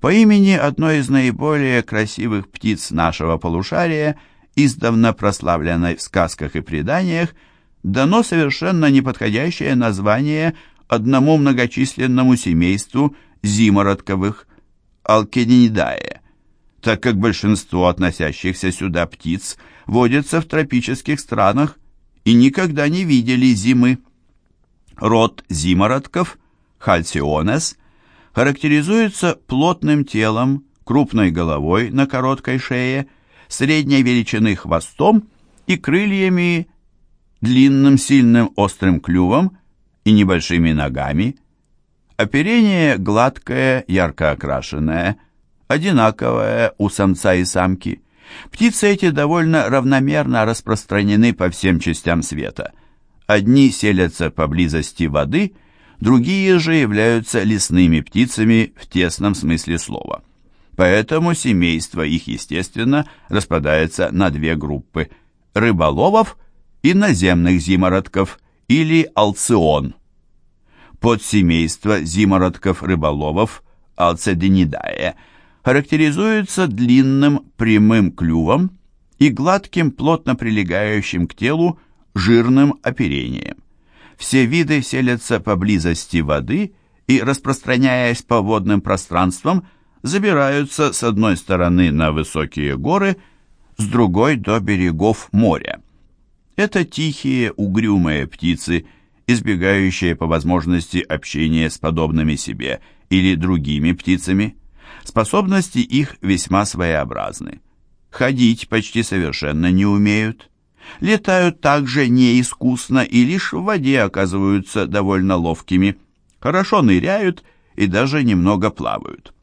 по имени одной из наиболее красивых птиц нашего полушария, издавна прославленной в сказках и преданиях, дано совершенно неподходящее название одному многочисленному семейству зимородковых – Алкенидае, так как большинство относящихся сюда птиц водятся в тропических странах и никогда не видели зимы. Род зимородков – Хальсионес – характеризуется плотным телом, крупной головой на короткой шее, средней величины хвостом и крыльями, длинным сильным острым клювом и небольшими ногами. Оперение гладкое, ярко окрашенное, одинаковое у самца и самки. Птицы эти довольно равномерно распространены по всем частям света. Одни селятся поблизости воды, другие же являются лесными птицами в тесном смысле слова. Поэтому семейство их, естественно, распадается на две группы – рыболовов и наземных зимородков или алцион. Подсемейство зимородков-рыболовов алцеденидае характеризуется длинным прямым клювом и гладким, плотно прилегающим к телу жирным оперением. Все виды селятся поблизости воды и, распространяясь по водным пространствам, забираются с одной стороны на высокие горы, с другой до берегов моря. Это тихие, угрюмые птицы, избегающие по возможности общения с подобными себе или другими птицами. Способности их весьма своеобразны. Ходить почти совершенно не умеют. Летают также неискусно и лишь в воде оказываются довольно ловкими. Хорошо ныряют и даже немного плавают.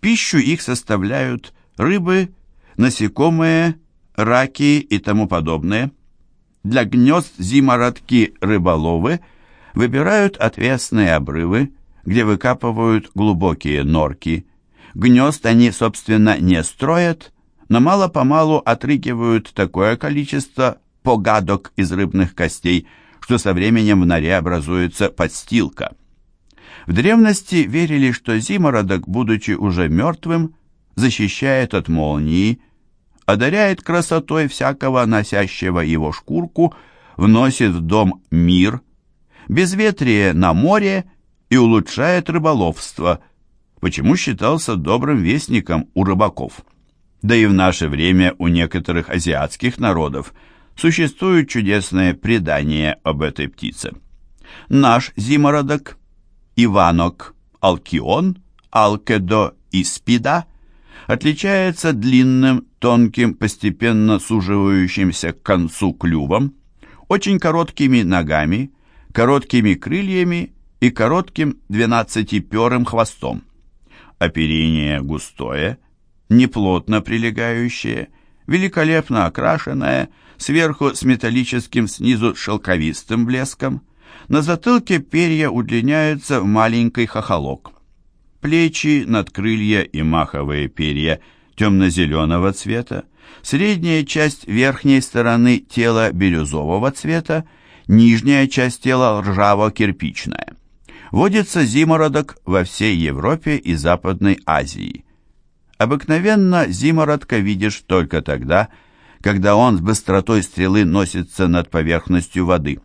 Пищу их составляют рыбы, насекомые, раки и тому подобное – для гнезд зимородки-рыболовы выбирают отвесные обрывы, где выкапывают глубокие норки. Гнезд они, собственно, не строят, но мало-помалу отрыгивают такое количество погадок из рыбных костей, что со временем в норе образуется подстилка. В древности верили, что зимородок, будучи уже мертвым, защищает от молнии, одаряет красотой всякого носящего его шкурку, вносит в дом мир, безветрие на море и улучшает рыболовство, почему считался добрым вестником у рыбаков. Да и в наше время у некоторых азиатских народов существует чудесное предание об этой птице. Наш зимородок, Иванок, Алкион, Алкедо и Спида – отличается длинным, тонким, постепенно суживающимся к концу клювом, очень короткими ногами, короткими крыльями и коротким двенадцатиперым хвостом. Оперение густое, неплотно прилегающее, великолепно окрашенное, сверху с металлическим, снизу шелковистым блеском. На затылке перья удлиняются в маленький хохолок плечи, надкрылья и маховые перья темно-зеленого цвета, средняя часть верхней стороны тела бирюзового цвета, нижняя часть тела ржаво-кирпичная. Водится зимородок во всей Европе и Западной Азии. Обыкновенно зимородка видишь только тогда, когда он с быстротой стрелы носится над поверхностью воды.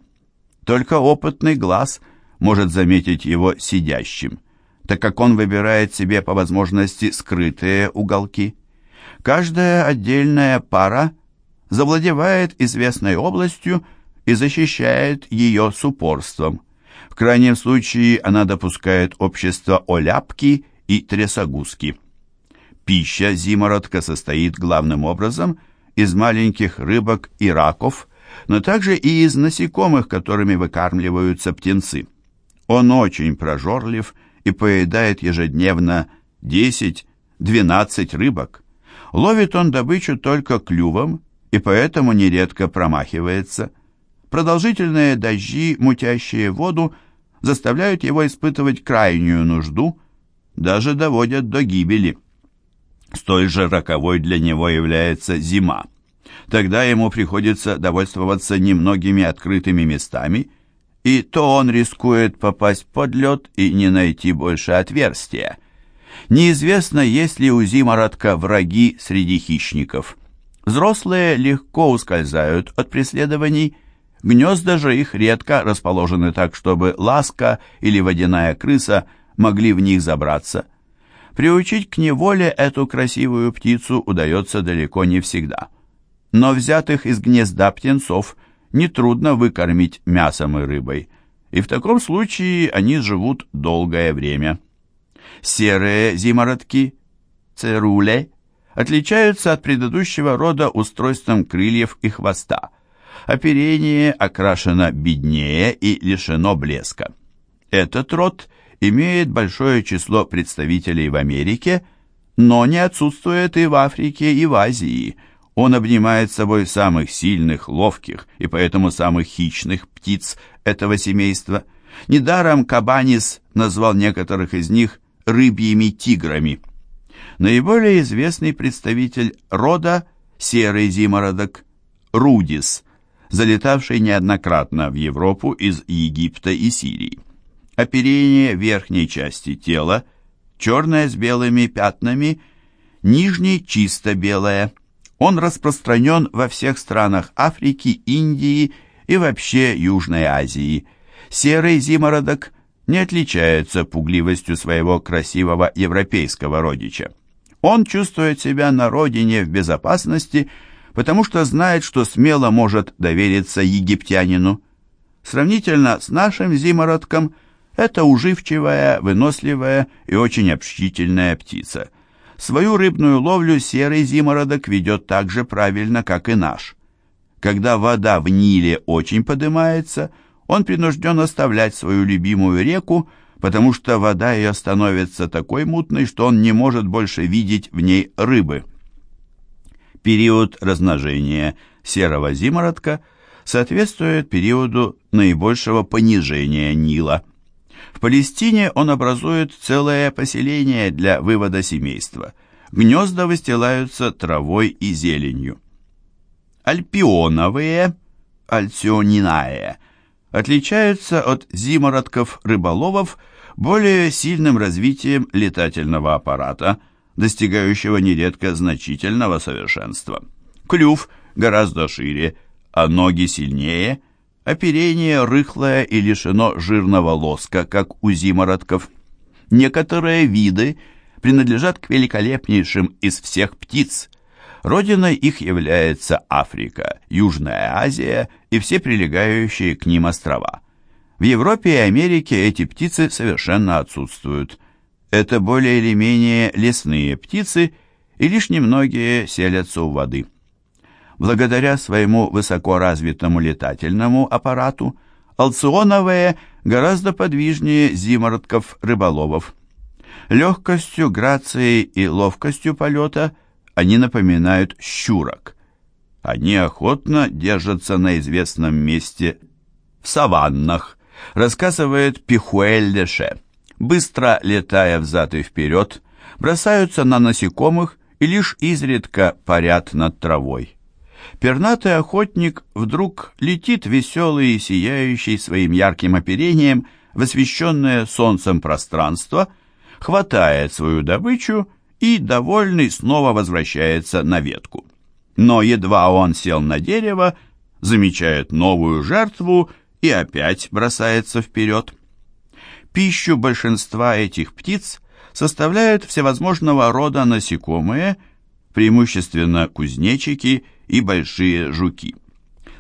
Только опытный глаз может заметить его сидящим так как он выбирает себе по возможности скрытые уголки. Каждая отдельная пара завладевает известной областью и защищает ее с упорством. В крайнем случае она допускает общество оляпки и трясогузки. Пища зимородка состоит главным образом из маленьких рыбок и раков, но также и из насекомых, которыми выкармливаются птенцы. Он очень прожорлив и поедает ежедневно 10-12 рыбок. Ловит он добычу только клювом и поэтому нередко промахивается. Продолжительные дожди, мутящие воду, заставляют его испытывать крайнюю нужду, даже доводят до гибели. Столь же роковой для него является зима. Тогда ему приходится довольствоваться немногими открытыми местами – и то он рискует попасть под лед и не найти больше отверстия. Неизвестно, есть ли у зимородка враги среди хищников. Взрослые легко ускользают от преследований, гнезда же их редко расположены так, чтобы ласка или водяная крыса могли в них забраться. Приучить к неволе эту красивую птицу удается далеко не всегда. Но взятых из гнезда птенцов нетрудно выкормить мясом и рыбой, и в таком случае они живут долгое время. Серые зимородки, церуле, отличаются от предыдущего рода устройством крыльев и хвоста. Оперение окрашено беднее и лишено блеска. Этот род имеет большое число представителей в Америке, но не отсутствует и в Африке, и в Азии. Он обнимает собой самых сильных, ловких и поэтому самых хищных птиц этого семейства. Недаром Кабанис назвал некоторых из них рыбьими тиграми. Наиболее известный представитель рода – серый зимородок – Рудис, залетавший неоднократно в Европу из Египта и Сирии. Оперение верхней части тела черное с белыми пятнами, нижней чисто белое. Он распространен во всех странах Африки, Индии и вообще Южной Азии. Серый зимородок не отличается пугливостью своего красивого европейского родича. Он чувствует себя на родине в безопасности, потому что знает, что смело может довериться египтянину. Сравнительно с нашим зимородком, это уживчивая, выносливая и очень общительная птица. Свою рыбную ловлю серый зимородок ведет так же правильно, как и наш. Когда вода в Ниле очень поднимается – он принужден оставлять свою любимую реку, потому что вода ее становится такой мутной, что он не может больше видеть в ней рыбы. Период размножения серого зимородка соответствует периоду наибольшего понижения Нила. В Палестине он образует целое поселение для вывода семейства. Гнезда выстилаются травой и зеленью. Альпионовые, альционинае – отличаются от зимородков-рыболовов более сильным развитием летательного аппарата, достигающего нередко значительного совершенства. Клюв гораздо шире, а ноги сильнее, оперение рыхлое и лишено жирного лоска, как у зимородков. Некоторые виды принадлежат к великолепнейшим из всех птиц, Родиной их является Африка, Южная Азия и все прилегающие к ним острова. В Европе и Америке эти птицы совершенно отсутствуют. Это более или менее лесные птицы, и лишь немногие селятся у воды. Благодаря своему высокоразвитому летательному аппарату алционовые гораздо подвижнее зимородков-рыболовов. Легкостью, грацией и ловкостью полета – они напоминают щурок. Они охотно держатся на известном месте в саваннах, рассказывает Пихуэль-Леше. Быстро летая взад и вперед, бросаются на насекомых и лишь изредка парят над травой. Пернатый охотник вдруг летит веселый и сияющий своим ярким оперением в освещенное солнцем пространство, хватает свою добычу и, довольный, снова возвращается на ветку. Но едва он сел на дерево, замечает новую жертву и опять бросается вперед. Пищу большинства этих птиц составляют всевозможного рода насекомые, преимущественно кузнечики и большие жуки.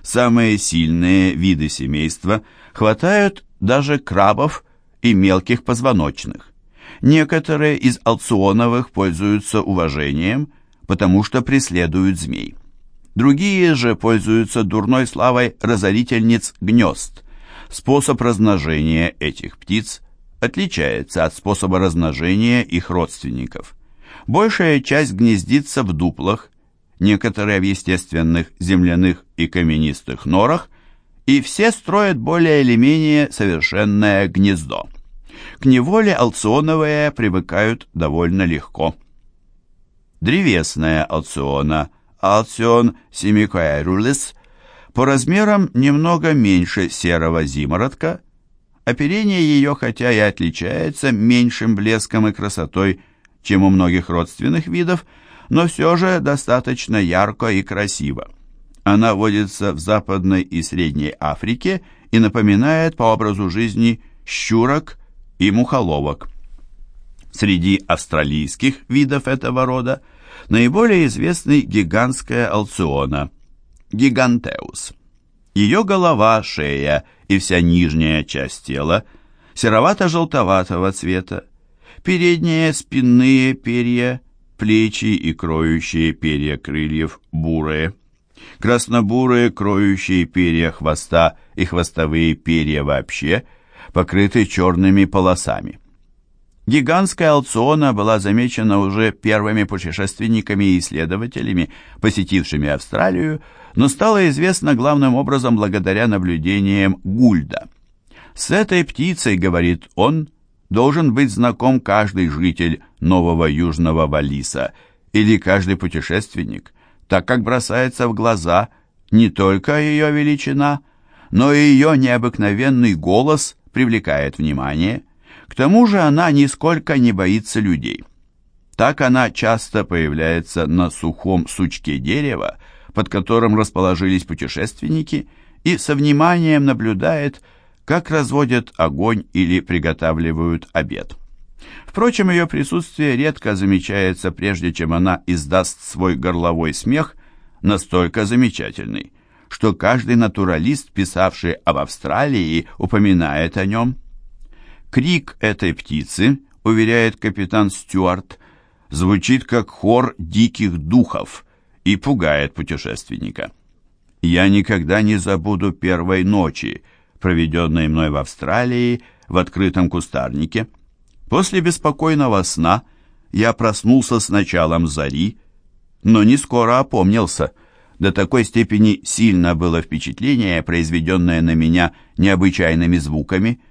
Самые сильные виды семейства хватают даже крабов и мелких позвоночных. Некоторые из алционовых пользуются уважением, потому что преследуют змей. Другие же пользуются дурной славой разорительниц гнезд. Способ размножения этих птиц отличается от способа размножения их родственников. Большая часть гнездится в дуплах, некоторые в естественных земляных и каменистых норах, и все строят более или менее совершенное гнездо. К неволе алционовые привыкают довольно легко. Древесная алциона, алцион семикоэрулис, по размерам немного меньше серого зимородка, оперение ее хотя и отличается меньшим блеском и красотой, чем у многих родственных видов, но все же достаточно ярко и красиво. Она водится в Западной и Средней Африке и напоминает по образу жизни щурок и мухоловок. Среди австралийских видов этого рода наиболее известный гигантская алциона – гигантеус. Ее голова, шея и вся нижняя часть тела серовато-желтоватого цвета, передние спинные перья, плечи и кроющие перья крыльев бурые, краснобурые кроющие перья хвоста и хвостовые перья вообще покрыты черными полосами. Гигантская алциона была замечена уже первыми путешественниками и исследователями, посетившими Австралию, но стала известна главным образом благодаря наблюдениям Гульда. С этой птицей, говорит он, должен быть знаком каждый житель Нового Южного Валиса или каждый путешественник, так как бросается в глаза не только ее величина, но и ее необыкновенный голос привлекает внимание. К тому же она нисколько не боится людей. Так она часто появляется на сухом сучке дерева, под которым расположились путешественники, и со вниманием наблюдает, как разводят огонь или приготавливают обед. Впрочем, ее присутствие редко замечается, прежде чем она издаст свой горловой смех, настолько замечательный, что каждый натуралист, писавший об Австралии, упоминает о нем. Крик этой птицы, уверяет капитан Стюарт, звучит как хор диких духов и пугает путешественника. «Я никогда не забуду первой ночи», проведенной мной в Австралии в открытом кустарнике. После беспокойного сна я проснулся с началом зари, но не скоро опомнился. До такой степени сильно было впечатление, произведенное на меня необычайными звуками.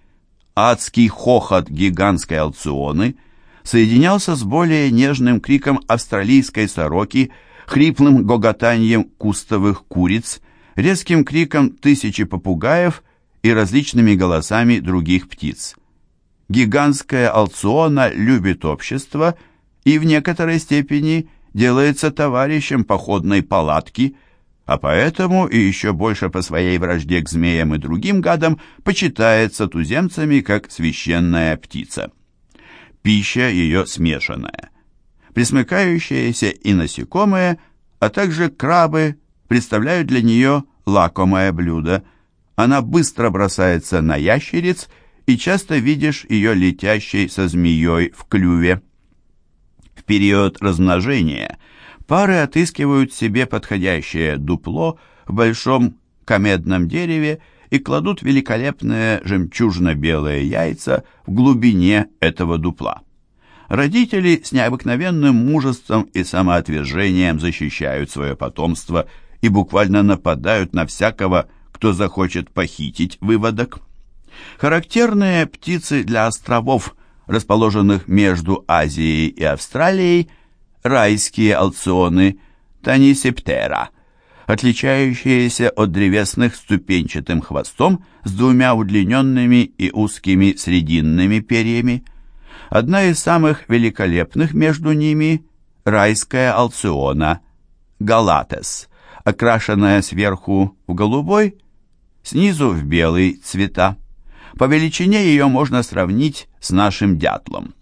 Адский хохот гигантской алционы соединялся с более нежным криком австралийской сороки, хриплым гоготанием кустовых куриц, резким криком тысячи попугаев и различными голосами других птиц. Гигантская алциона любит общество и в некоторой степени делается товарищем походной палатки, а поэтому и еще больше по своей вражде к змеям и другим гадам почитается туземцами как священная птица. Пища ее смешанная. Присмыкающиеся и насекомые, а также крабы представляют для нее лакомое блюдо – она быстро бросается на ящериц, и часто видишь ее летящей со змеей в клюве. В период размножения пары отыскивают себе подходящее дупло в большом комедном дереве и кладут великолепные жемчужно-белые яйца в глубине этого дупла. Родители с необыкновенным мужеством и самоотвержением защищают свое потомство и буквально нападают на всякого, кто захочет похитить выводок. Характерные птицы для островов, расположенных между Азией и Австралией, райские алционы Танисептера, отличающиеся от древесных ступенчатым хвостом с двумя удлиненными и узкими срединными перьями. Одна из самых великолепных между ними – райская алциона галатес, окрашенная сверху в голубой – снизу в белый цвета. По величине ее можно сравнить с нашим дятлом.